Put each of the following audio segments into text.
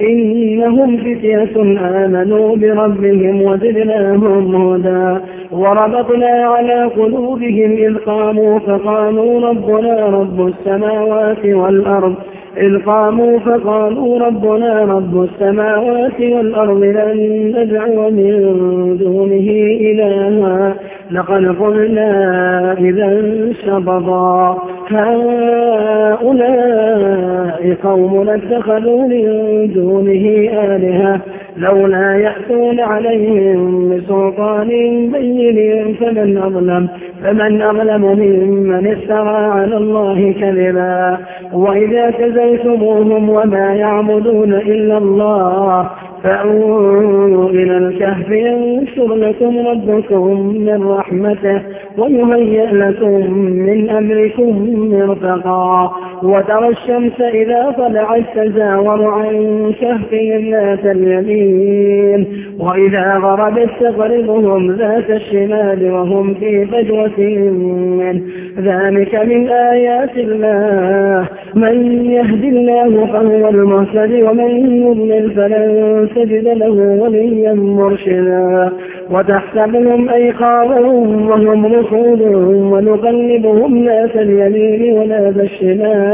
إنهم فتية آمنوا بربهم وزدناهم هدى وربطنا على قلوبهم إذ قاموا فقالوا ربنا رب السماوات والأرض إذ قاموا فقالوا ربنا رب السماوات والأرض لن ندعو من دونه إلها. لقد قلنا إذا شبضا هؤلاء قوم اتخذوا من دونه آلهة. لولا يأتون عليهم بسلطان بين فمن أظلم. فمن أظلم ممن افترى على الله كذبا وإذا تزيتموهم وما يعبدون إلا الله فأووا إلى الكهف ينشر لكم ربكم من رحمته ويهيئ لكم من أمركم مرفقا وترى الشمس إذا طلعت تزاور عن كهفهم ذات اليمين. وإذا غربت تغربهم ذات الشمال وهم في فجوة منه. ذلك من آيات الله. من يهد الله فهو المهتد ومن يضلل فلن تجد له وليا مرشدا. وتحسبهم أيقاظا وهم رسول ونقلبهم ذات اليمين وذات الشمال.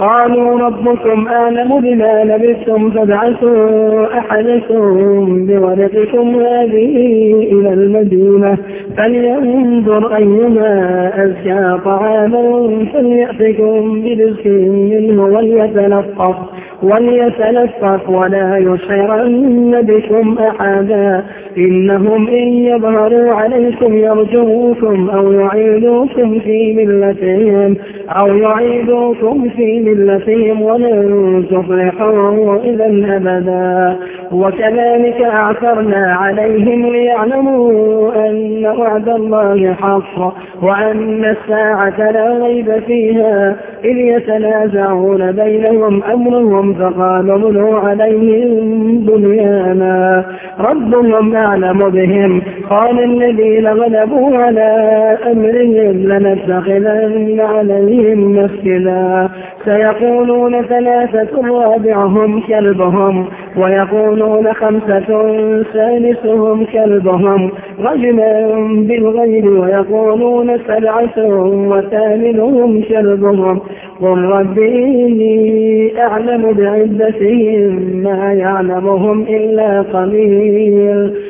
قالوا ربكم أعلم بما لبثتم فابعثوا أحدكم بورقكم هذه إلى المدينة فلينظر أيها أزكى طعاما فليأتكم برزق منه وليتلطف وليتلطف ولا يشعرن بكم أحدا إنهم إن يظهروا عليكم يرجوكم أو يعيدوكم في ملتهم أو يعيدوكم في ملتهم ولن تفلحوا إذا أبدا. وكذلك أعثرنا عليهم ليعلموا أن وعد الله حق وأن الساعة لا ريب فيها. إذ يتنازعون بينهم أمرهم فقالوا ابنوا عليهم بنيانا. ربهم أعلم بهم قال الذين غلبوا على أمرهم لنتخذن عليهم مسجدا. سيقولون ثلاثة رابعهم كلبهم ويقولون خمسة سادسهم كلبهم. رجما بالغيب ويقولون سبعة وثامنهم كلبهم. قل رب إني أعلم بعدتهم ما يعلمهم إلا قليل.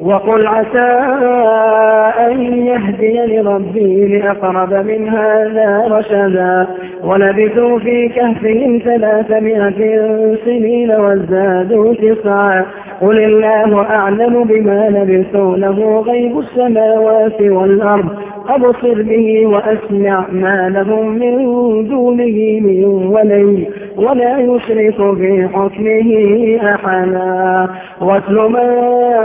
وقل عسى أن يهديني ربي لأقرب من هذا رشدا. ولبثوا في كهفهم ثلاثمائة سنين وازدادوا تسعا. قل الله أعلم بما لبثوا له غيب السماوات والأرض. أبصر به وأسمع ما لهم من دونه من ولي ولا يشرك في حكمه أحدا. واتل ما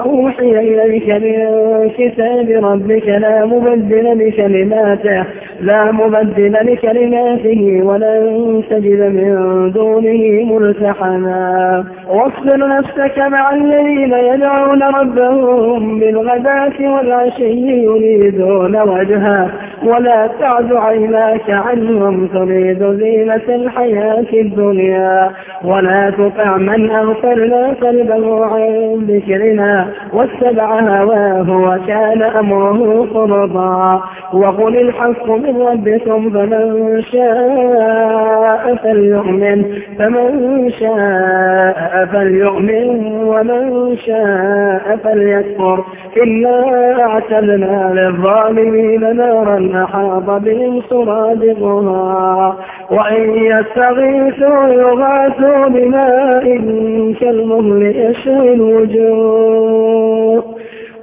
أوحي إليك من كتاب ربك لا مبدل لكلماته لا مبدل لكلماته ولن تجد من دونه ملتحنا واصبر نفسك مع الذين يدعون ربهم بالغداة والعشي يريدون وجها ولا تعد عيناك عنهم تريد زينة الحياة الدنيا. ولا تطع من أغفرنا قلبه عن ذكرنا واتبع هواه وكان أمره فرضا وقل الحق من ربكم فمن شاء فليؤمن فمن شاء فليؤمن ومن شاء فليكفر. إنا أعتدنا للظالمين نارا أحاط بهم سرادقها وإن يستغيثوا يغاثوا بماء كالمهل يشوي الوجوه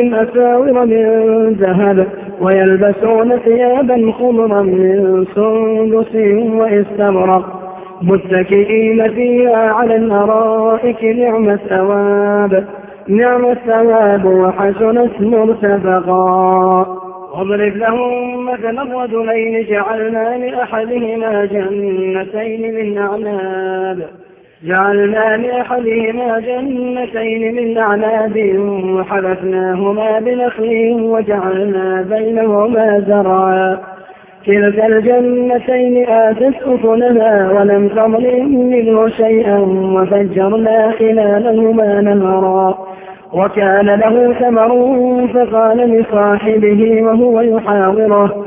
أساور من ذهب ويلبسون ثيابا خضرا من سندس واستبرق متكئين فيها على الأرائك نعم الثواب. نعم الثواب وحسنت مرتفقا. واضرب لهم مثلا الرجلين جعلنا لأحدهما جنتين من أعناب. جعلنا لأحدهما جنتين من أعناب وحلفناهما بنخل وجعلنا بينهما زرعا. كلتا الجنتين آتت أكلها ولم تظلم منه شيئا وفجرنا خلالهما نهرا وكان له ثمر فقال لصاحبه وهو يحاوره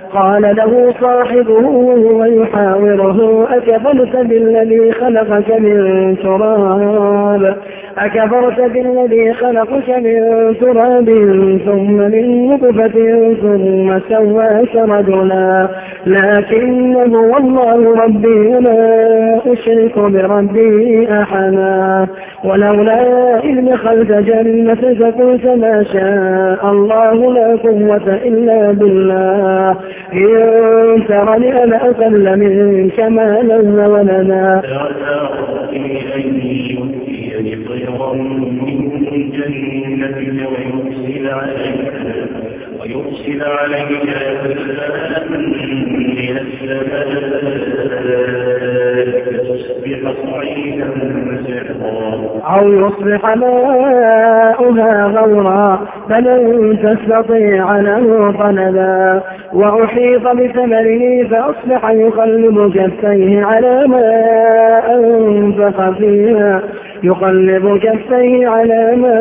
قال له صاحبه وهو يحاوره أكفرت بالذي خلقك من تراب؟ أكفرت بالذي خلقك من تراب ثم من نطفة ثم سواك رجلا. لكنه والله ربي ولا أشرك بربي أحدا. ولولا إذ دخلت جنتك قلت ما شاء الله لا قوة إلا بالله. إن ترني أنا أقل منك مالا جنتك ويرسل عليك من السماء تصبح صعيدا أو يصبح ماؤها غورا فلن تستطيع له طلبا. وأحيط بثمره فأصبح يقلب كفيه على ما أنفق فيها. يقلب كفيه على ما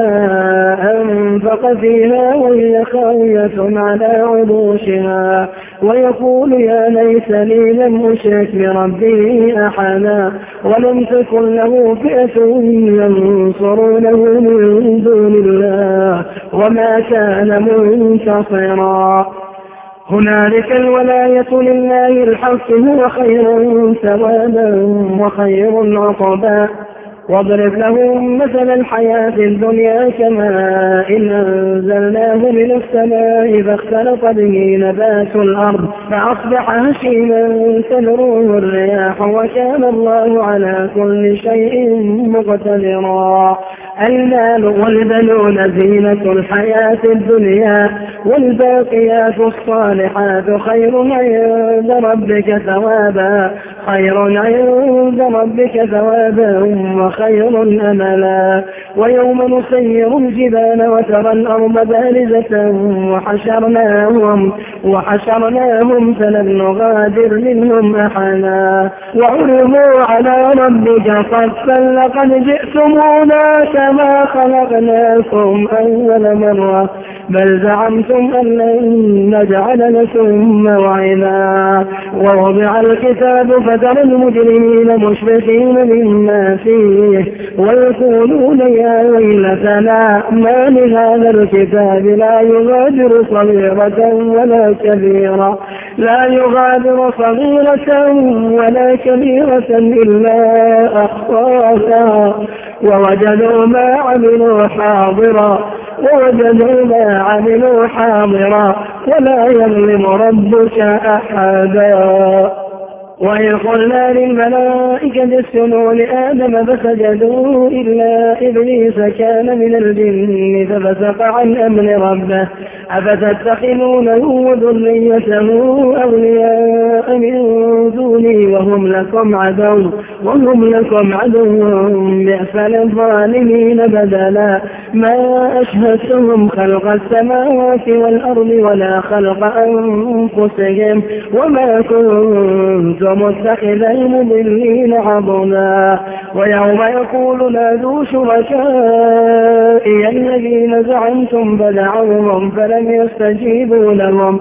أنفق فيها وهي خاوية على عروشها. ويقول يا ليتني لم أشرك بربي أحدا ولم تكن له فئة ينصرونه من دون الله وما كان منتصرا. هنالك الولاية لله الحق هو خير ثوابا وخير عقبا. واضرب لهم مثل الحياة الدنيا كماء إن أنزلناه من السماء فاختلط به نبات الأرض فأصبح هشيما تذروه الرياح وكان الله على كل شيء مقتدرا. المال والبنون زينة الحياة الدنيا والباقيات الصالحات خير عند ربك ثوابا خير عند ربك ثوابا وخير أملا. ويوم نسير الجبال وترى الأرض بارزة وحشرناهم وحشرناهم فلم نغادر منهم أحدا. وعرضوا على ربك صفا لقد جئتمونا كما خلقناكم أول مرة بل زعمتم أن لن نجعل لكم موعدا. ووضع الكتاب فترى المجرمين مشركين مما فيه ويقولون يا ويلتنا ما لهذا الكتاب؟ لا يغادر صغيرة ولا كبيرة لا يغادر صغيرة ولا كبيرة إلا أخطاها. ووجدوا ما عملوا حاضرا ووجدوا ما عملوا حاضرا ولا يظلم ربك أحدا. وإذ قلنا للملائكة اسجدوا لآدم فسجدوا إلا إبليس كان من الجن ففسق عن أمر ربه. أفتتخذونه وذريته أولياء من دوني وهم لكم عدو وهم لكم عدو بئس للظالمين بدلا. ما أشهدتهم خلق السماوات والأرض ولا خلق أنفسهم وما كنت متخذ المضلين عضنا. ويوم يقول نادوا شركائي الذين زعمتم فدعوهم فلم يستجيبوا لهم.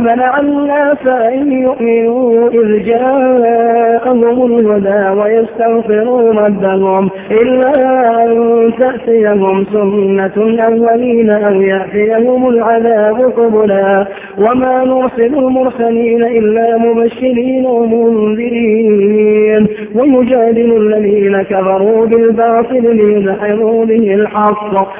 منع الناس أن يؤمنوا إذ جاءهم الهدى ويستغفروا ربهم إلا أن تأتيهم سنة الأولين أو يأتيهم العذاب قبلا. وما نرسل المرسلين إلا مبشرين ومنذرين. ويجادل الذين كفروا بالباطل ليدحروا به الحق.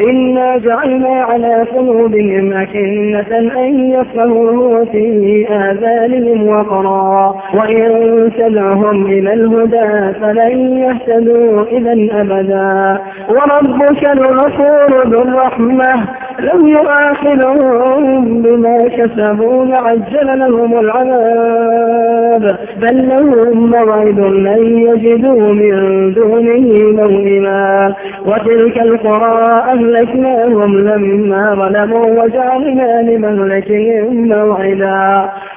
إنا جعلنا على قلوبهم أكنة أن يفقهوا في آذانهم وقرا وإن تدعهم إلى الهدى فلن يهتدوا إذا أبدا. وربك الغفور ذو الرحمة. لم يؤاخذهم بما كسبوا لعجل لهم العذاب. بل لهم موعد لن يجدوا من دونه موئما. وتلك القرى أهلكناهم لما ظلموا وجعلنا لمهلكهم موعدا.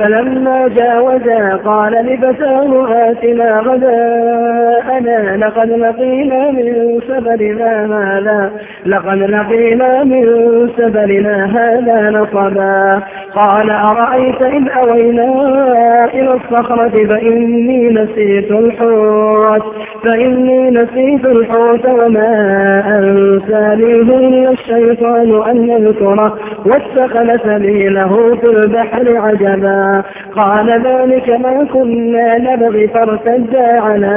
فلما جاوزا قال لفتاه آتنا غداءنا لقد لقينا من سبلنا هذا. لقد لقينا من سبلنا هذا نصبا. قال أرأيت إذ أوينا إلى الصخرة فإني نسيت الحوت. فإني نسيت الحوت وما أنسانيه إلا الشيطان أن يذكره. واتخذ سبيله في البحر عجبا. قال ذلك ما كنا نبغي فارتدا على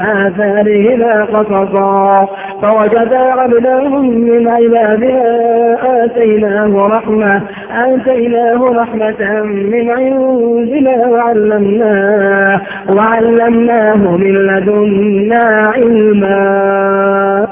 آثارهما قصصا. فوجدا عبدا من عبادنا آتيناه رحمة آتيناه رحمة من عندنا وعلمناه وعلمناه من لدنا علما.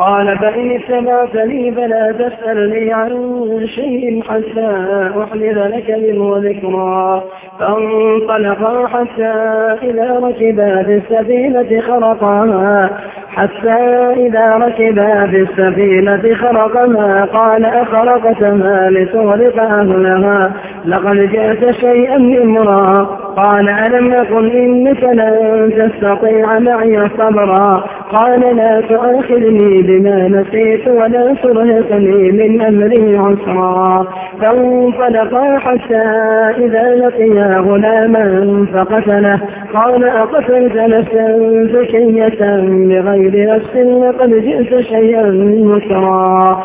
قال فإن اتبعتني فلا تسألني عن شيء حتى أحدث لك منه ذكرا. فانطلقا حتى إذا ركبا في السفينة خرقها حتى إذا ركبا في السفينة خرقها قال أخرقتها لتغرق أهلها. لقد جئت شيئا إمرا قال ألم يقل إنك لن تستطيع معي صبرا؟ قال لا تؤاخذني بما نسيت ولا ترهقني من أمري عسرا. فانطلقا حتى إذا لقيا غلاما فقتله. قال أقتلت نفسا زكية بغير نفس لقد جئت شيئا نكرا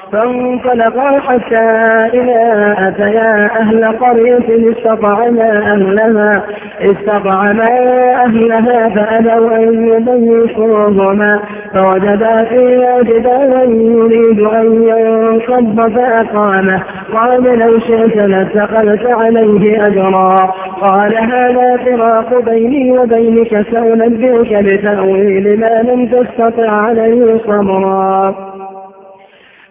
فانطلقا حتى إذا أتيا أهل قرية استطعما أهلها استطعما أهلها فأبوا أن يضيفوهما فوجدا فيها جدالا يريد أن ينصب فأقامه. قال لو شئت لاتخذت عليه أجرا. قال هذا فراق بيني وبينك سأنبئك بتأويل ما لم تستطع عليه صبرا.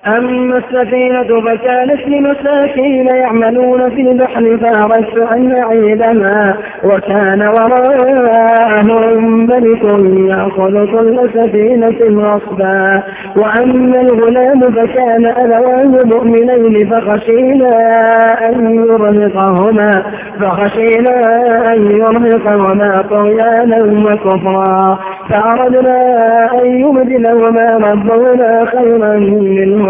أما السفينة فكانت لمساكين يعملون في البحر فأردت أن أعيدها وكان وراءهم ملك يأخذ كل سفينة غصبا. وأما الغلام فكان أبواه مؤمنين فخشينا أن يرهقهما فخشينا أن يرهقهما طغيانا وكفرا. فأردنا أن يبدلهما ربهما خيرا منه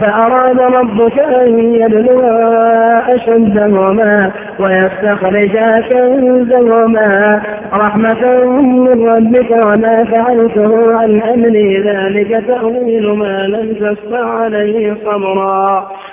فأراد ربك أن يبلغا أشدهما ويستخرجا كنزهما رحمة من ربك وما فعلته عن أمري ذلك تأويل ما لم تستع عليه صبرا.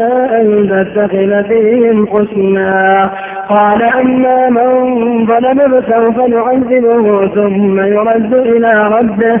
أن تتخذ فيهم حسنا. قال أما من ظلم فسوف نعذبه ثم يرد إلى ربه.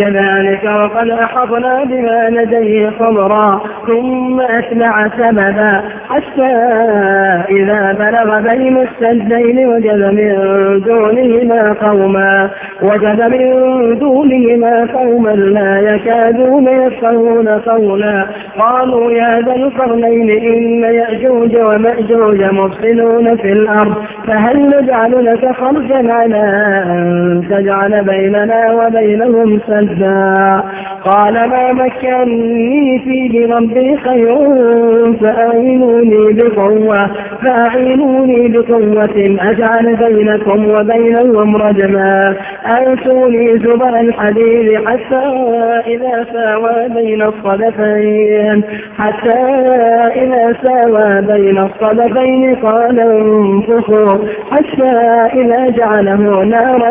كذلك وقد أحطنا بما لديه خبرا ثم أتبع سببا حتى إذا بلغ بين السدين وجد من دونهما قوما. وجد من دونهما قوما لا يكادون يفقهون قولا. قالوا يا ذا القرنين إن يأجوج ومأجوج مفصلون في الأرض فهل نجعل لك خرجا على أن تجعل بيننا وبينهم سدا؟ قال ما مكني فيه ربي خير فأعينوني بقوة فأعينوني بقوة أجعل بينكم وبينهم رجما. أنسوني زبر الحديد حتى إذا ساوى بين الصدفين. حتى إذا ساوى بين الصدفين قال انفخوا حتى إذا جعله نارا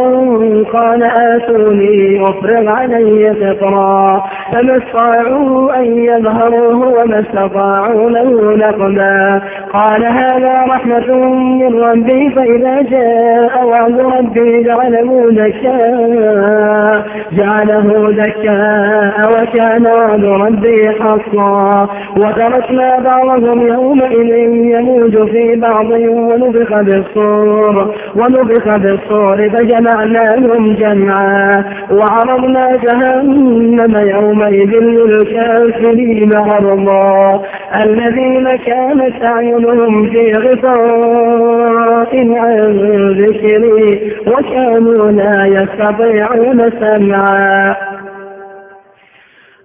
قال آتوني أفرغ علي قطرا فما استطاعوا أن يظهروه وما استطاعوا له نقبا. قال هذا رحمة من ربي فإذا جاء وعد ربي جعله دكاء جعله دكاء وكان وعد ربي حقا وتركنا بعضهم يومئذ يموج في بعض ونفخ بالصور ونفخ بالصور فجمعناهم جمعا وعرضنا جهنم يومئذ للكافرين عرضا الذين كانت أعينهم في غطاء عن ذكري وكانوا لا يستطيعون سمعا.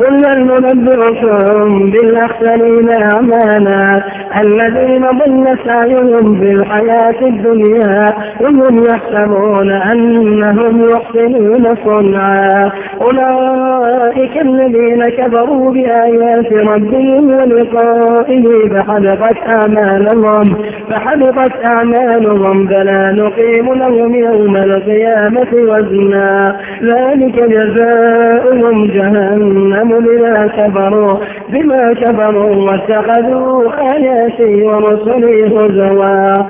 قل هل ننبئكم بالأخسرين أعمالا الذين ضل سعيهم في الحياة الدنيا وهم يحسبون أنهم يحسنون صنعا. أولئك الذين كفروا بآيات ربهم ولقائه فحدثت أعمالهم فحدثت أعمالهم فلا نقيم لهم يوم القيامة وزنا. ذلك جزاؤهم جهنم. بما كفروا بما كفروا واتخذوا آياتي ورسلي هزوا.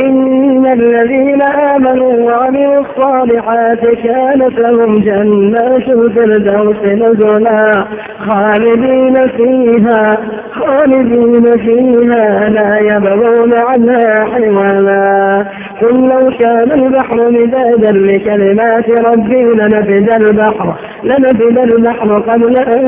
إن الذين آمنوا وعملوا الصالحات كانت لهم جنات الفردوس نزلا. خالدين فيها خالدين فيها لا يبغون عنها حولا. قل لو كان البحر مدادا لكلمات ربي لنفد البحر لنفد البحر قبل أن